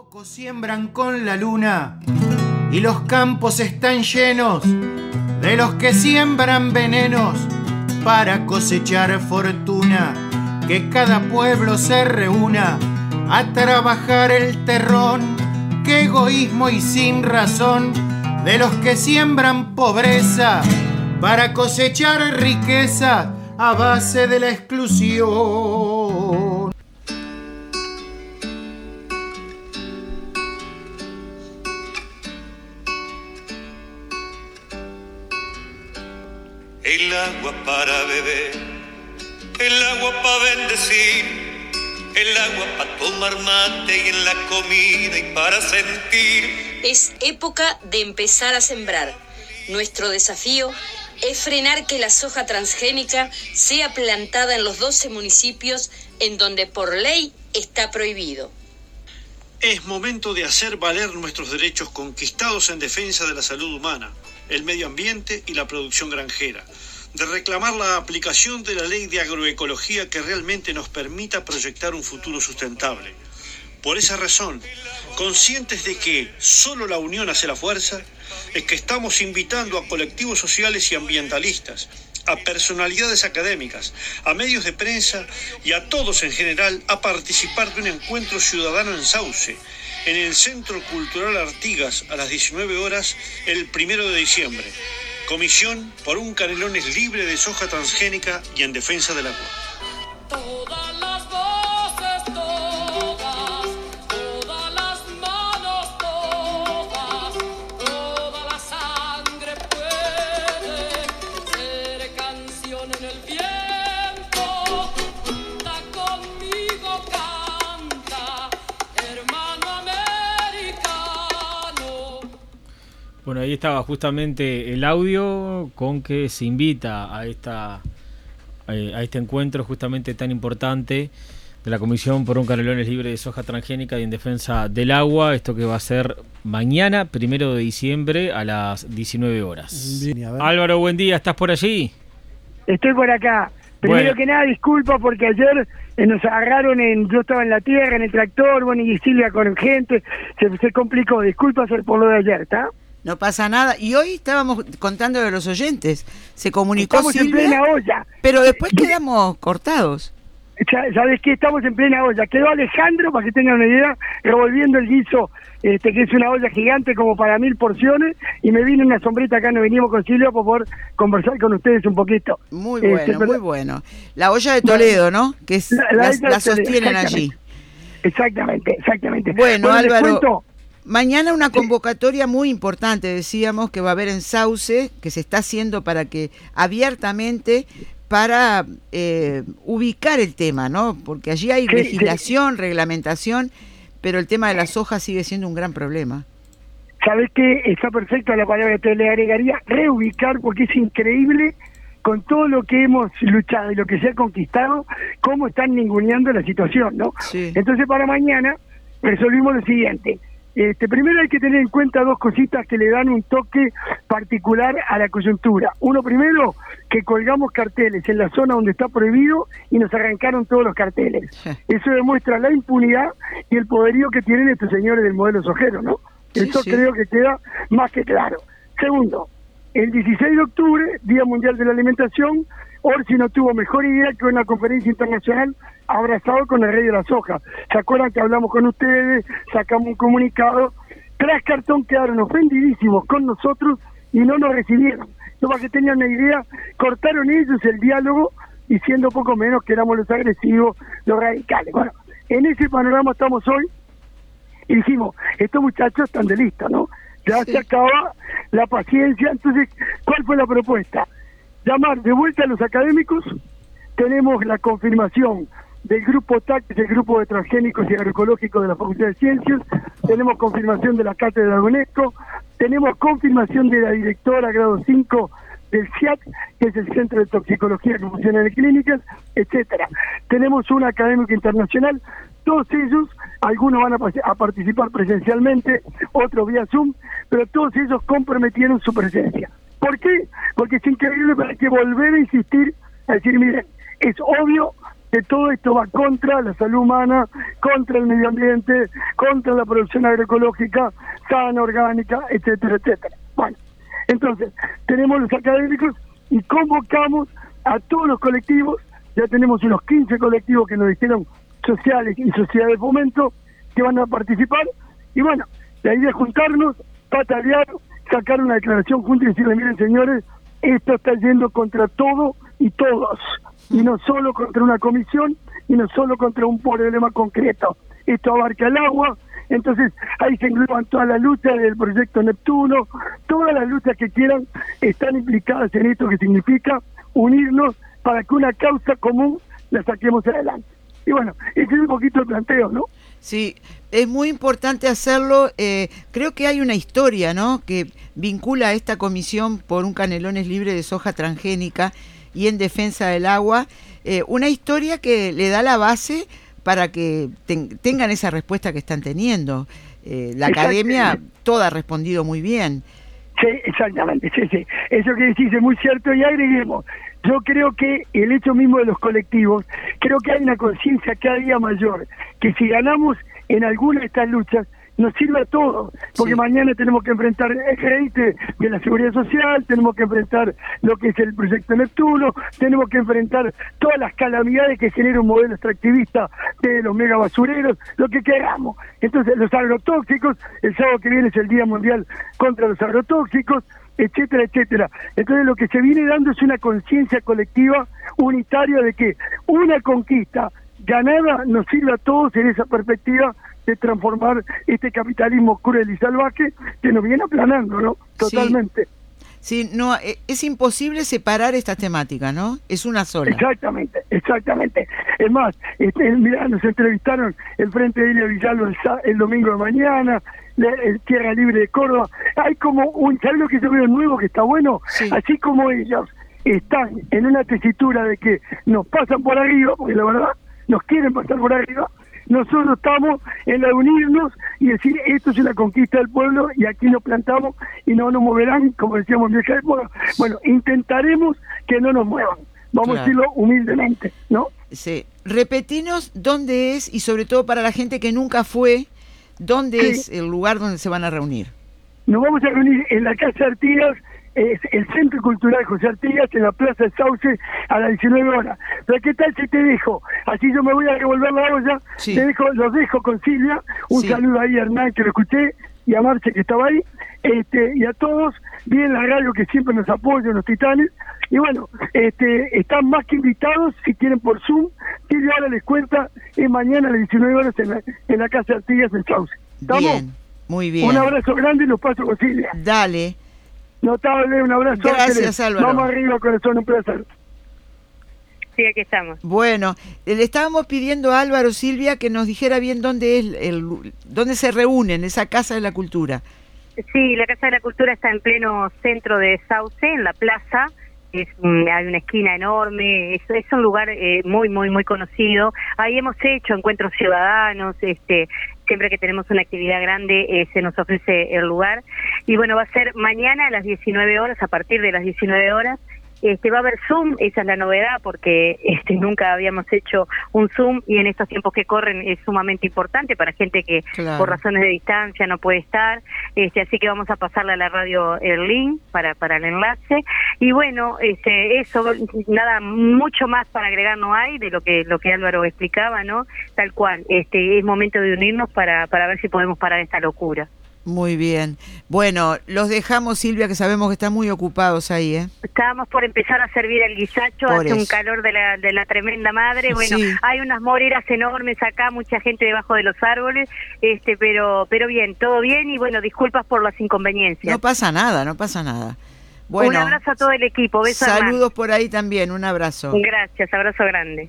Pocos siembran con la luna y los campos están llenos de los que siembran venenos para cosechar fortuna. Que cada pueblo se reúna a trabajar el terrón. Que egoísmo y sin razón de los que siembran pobreza para cosechar riqueza a base de la exclusión. El agua para beber, el agua para bendecir, el agua para tomar mate y en la comida y para sentir. Es época de empezar a sembrar. Nuestro desafío es frenar que la soja transgénica sea plantada en los 12 municipios en donde por ley está prohibido. Es momento de hacer valer nuestros derechos conquistados en defensa de la salud humana, el medio ambiente y la producción granjera, de reclamar la aplicación de la ley de agroecología que realmente nos permita proyectar un futuro sustentable. Por esa razón, conscientes de que solo la unión hace la fuerza, es que estamos invitando a colectivos sociales y ambientalistas, a personalidades académicas, a medios de prensa y a todos en general a participar de un encuentro ciudadano en Sauce, en el Centro Cultural Artigas a las 19 horas el primero de diciembre. Comisión por un Canelones libre de soja transgénica y en defensa del agua. Bueno, ahí estaba justamente el audio con que se invita a esta eh, a este encuentro justamente tan importante de la Comisión por un Canelones Libre de Soja Transgénica y en Defensa del Agua, esto que va a ser mañana, primero de diciembre, a las 19 horas. Bien. Álvaro, buen día, ¿estás por allí? Estoy por acá. Primero Bueno. que nada, disculpa porque ayer eh, nos agarraron en. Yo estaba en la tierra, en el tractor, bueno, y Silvia con gente. Se, se complicó. Disculpa por lo de ayer, ¿está? No pasa nada. Y hoy estábamos contando de los oyentes. Se comunicó Estamos en plena olla. pero después quedamos cortados. ¿Sabes qué? Estamos en plena olla. Quedó Alejandro, para que tengan una idea, revolviendo el guiso, este que es una olla gigante como para mil porciones, y me vino una sombrita acá, nos venimos con Silvia para poder conversar con ustedes un poquito. Muy Este, bueno, pero- muy bueno. La olla de Toledo, ¿no? Que es, La- sostienen allí. exactamente. Exactamente. Bueno, les Álvaro. Mañana una convocatoria muy importante, decíamos, que va a haber en Sauce, que se está haciendo para que abiertamente para eh, ubicar el tema, ¿no? Porque allí hay Sí, legislación, reglamentación, pero el tema de las hojas sigue siendo un gran problema. ¿Sabes qué? Está perfecta la palabra que le agregaría reubicar porque es increíble con todo lo que hemos luchado y lo que se ha conquistado, cómo están ninguneando la situación, ¿no? Sí. Entonces para mañana resolvimos lo siguiente. Este, primero hay que tener en cuenta dos cositas que le dan un toque particular a la coyuntura. Uno primero, que colgamos carteles en la zona donde está prohibido y nos arrancaron todos los carteles. Eso demuestra la impunidad y el poderío que tienen estos señores del modelo sojero, ¿no? Sí, Eso sí. creo que queda más que claro. Segundo, el 16 de octubre, Día Mundial de la Alimentación, Orsi no tuvo mejor idea que una conferencia internacional abrazado con el rey de la soja. ¿Se acuerdan que hablamos con ustedes? Sacamos un comunicado. Tras cartón quedaron ofendidísimos con nosotros y no nos recibieron. No, para que tengan una idea, cortaron ellos el diálogo y siendo poco menos que éramos los agresivos, los radicales. Bueno, en ese panorama estamos hoy y dijimos, estos muchachos están de lista, ¿no? Ya Sí. se acaba la paciencia. Entonces, ¿cuál fue la propuesta? Llamar de vuelta a los académicos. Tenemos la confirmación del grupo TAC, que es el grupo de transgénicos y agroecológicos de la Facultad de Ciencias. Tenemos confirmación de la cátedra de UNESCO. Tenemos confirmación de la directora grado 5 del CIAT, que es el Centro de Toxicología que funciona clínicas, etcétera. Tenemos un académico internacional, todos ellos, algunos van a participar presencialmente, otros vía Zoom, pero todos ellos comprometieron su presencia. ¿Por qué? Porque es increíble, pero hay que volver a insistir, a decir, miren, es obvio que todo esto va contra la salud humana, contra el medio ambiente, contra la producción agroecológica, sana, orgánica, etcétera, etcétera. Bueno, entonces, tenemos los académicos y convocamos a todos los colectivos, ya tenemos unos 15 colectivos que nos dijeron sociales y sociedades de fomento que van a participar, y bueno, la idea es juntarnos, patalear, sacar una declaración juntos y decirle, miren señores, esto está yendo contra todo y todos, y no solo contra una comisión, y no solo contra un problema concreto. Esto abarca el agua, entonces ahí se engloban todas las luchas del proyecto Neptuno, todas las luchas que quieran están implicadas en esto que significa unirnos para que una causa común la saquemos adelante. Y bueno, ese es un poquito el planteo, ¿no? Sí, es muy importante hacerlo. eh, creo que hay una historia, ¿no? Que vincula a esta comisión por un canelones libre de soja transgénica y en defensa del agua. eh, una historia que le da la base para que ten- tengan esa respuesta que están teniendo. Eh, la academia toda ha respondido muy bien. Sí, exactamente, sí, sí. Eso que decís es muy cierto y agreguemos, yo creo que el hecho mismo de los colectivos, creo que hay una conciencia cada día mayor, que si ganamos en alguna de estas luchas, nos sirve a todos, porque Sí. mañana tenemos que enfrentar el crédito de la seguridad social, tenemos que enfrentar lo que es el proyecto Neptuno, tenemos que enfrentar todas las calamidades que genera un modelo extractivista de los mega basureros, lo que queramos. Entonces, los agrotóxicos, el sábado que viene es el Día Mundial contra los Agrotóxicos, etcétera, etcétera. Entonces, lo que se viene dando es una conciencia colectiva unitaria de que una conquista ganada nos sirve a todos en esa perspectiva de transformar este capitalismo cruel y salvaje que nos viene aplanando, ¿no? Totalmente. Sí, no, eh, es imposible separar estas temáticas, ¿no? Es una sola. Exactamente, exactamente. Es más, este, mirá, nos entrevistaron el Frente de Ilia Villalba el, el domingo de mañana, la- el Tierra Libre de Córdoba. Hay como un, ¿sabes lo que yo veo nuevo que está bueno? Sí. Así como ellos están en una tesitura de que nos pasan por arriba, porque la verdad nos quieren pasar por arriba, nosotros estamos en la de unirnos y decir esto es una conquista del pueblo y aquí nos plantamos y no nos moverán, como decíamos en vieja época. Bueno, intentaremos que no nos muevan. Vamos Claro. a decirlo humildemente, ¿no? Sí. Repetinos dónde es y sobre todo para la gente que nunca fue, dónde Sí. es el lugar donde se van a reunir. Nos vamos a reunir en la Casa Artigas, es el Centro Cultural José Artigas, en la Plaza de Sauce, a las 19 horas. Pero ¿qué tal si te dejo? Así yo me voy a revolver la olla, Sí. te dejo, los dejo con Silvia, un Sí. saludo ahí a Hernán que lo escuché, y a Marce que estaba ahí, este, y a todos, bien la radio que siempre nos apoya, los titanes, y bueno, este, están más que invitados, si quieren por Zoom, Silvia ahora les cuenta, es mañana a las 19 horas en la, en la Casa Artigas en Sauce. ¿Estamos? Bien, muy bien. Un abrazo grande y los paso con Silvia. Dale. Notable, un abrazo. Gracias, Ángeles. Álvaro. Vamos arriba, corazón, un placer. Sí, aquí estamos. Bueno, eh, le estábamos pidiendo a Álvaro Silvia que nos dijera bien dónde es el, dónde se reúnen esa casa de la cultura. Sí, la Casa de la Cultura está en pleno centro de Sauce, en la plaza. Es, hay una esquina enorme, es, es un lugar eh, muy, muy, muy conocido. Ahí hemos hecho encuentros ciudadanos, este, siempre que tenemos una actividad grande eh, se nos ofrece el lugar. Y bueno, va a ser mañana a las 19 horas, a partir de las 19 horas. Este, va a haber Zoom, esa es la novedad, porque este, nunca habíamos hecho un Zoom y en estos tiempos que corren es sumamente importante para gente que Claro. por razones de distancia no puede estar. Este, así que vamos a pasarle a la radio el link para, para el enlace. Y bueno, este, eso, nada, mucho más para agregar no hay de lo que, lo que Álvaro explicaba, ¿no? Tal cual, este, es momento de unirnos para, para ver si podemos parar esta locura. Muy bien. Bueno, los dejamos, Silvia, que sabemos que están muy ocupados ahí, ¿eh? Estábamos por empezar a servir el guisacho, Por hace un calor de la, de la tremenda madre. Bueno, Sí. hay unas moreras enormes acá, mucha gente debajo de los árboles, este, pero, pero bien, todo bien y bueno, disculpas por las inconveniencias. No pasa nada, no pasa nada. Bueno, un abrazo a todo el equipo, beso Hernán. saludos por ahí también, un abrazo. Gracias, abrazo grande.